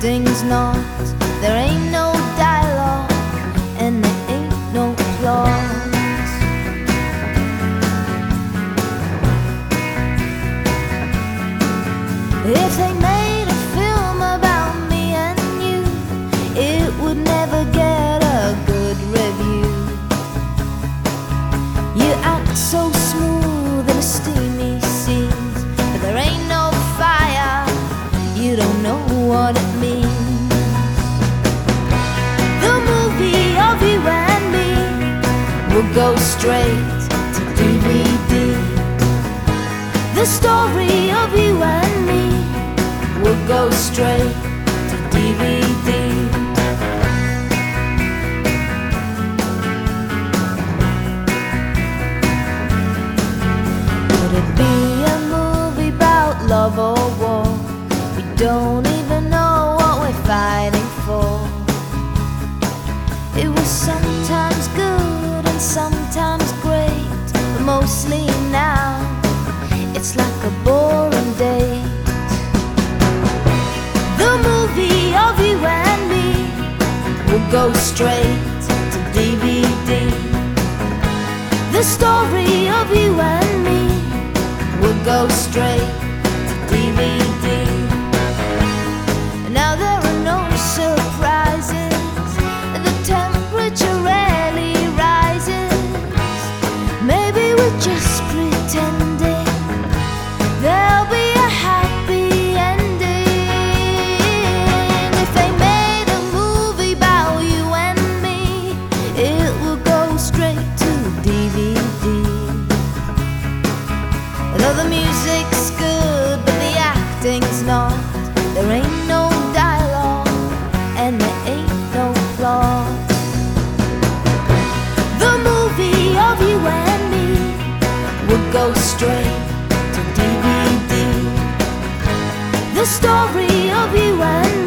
dings not. There ain't no dialogue, and there ain't no applause. If they make go straight to DVD. The story of you and me will go straight to DVD. Would it be a movie about love or war? We don't will go straight to DVD. The story of you and me will go straight to DVD. go straight to DVD. The story of you and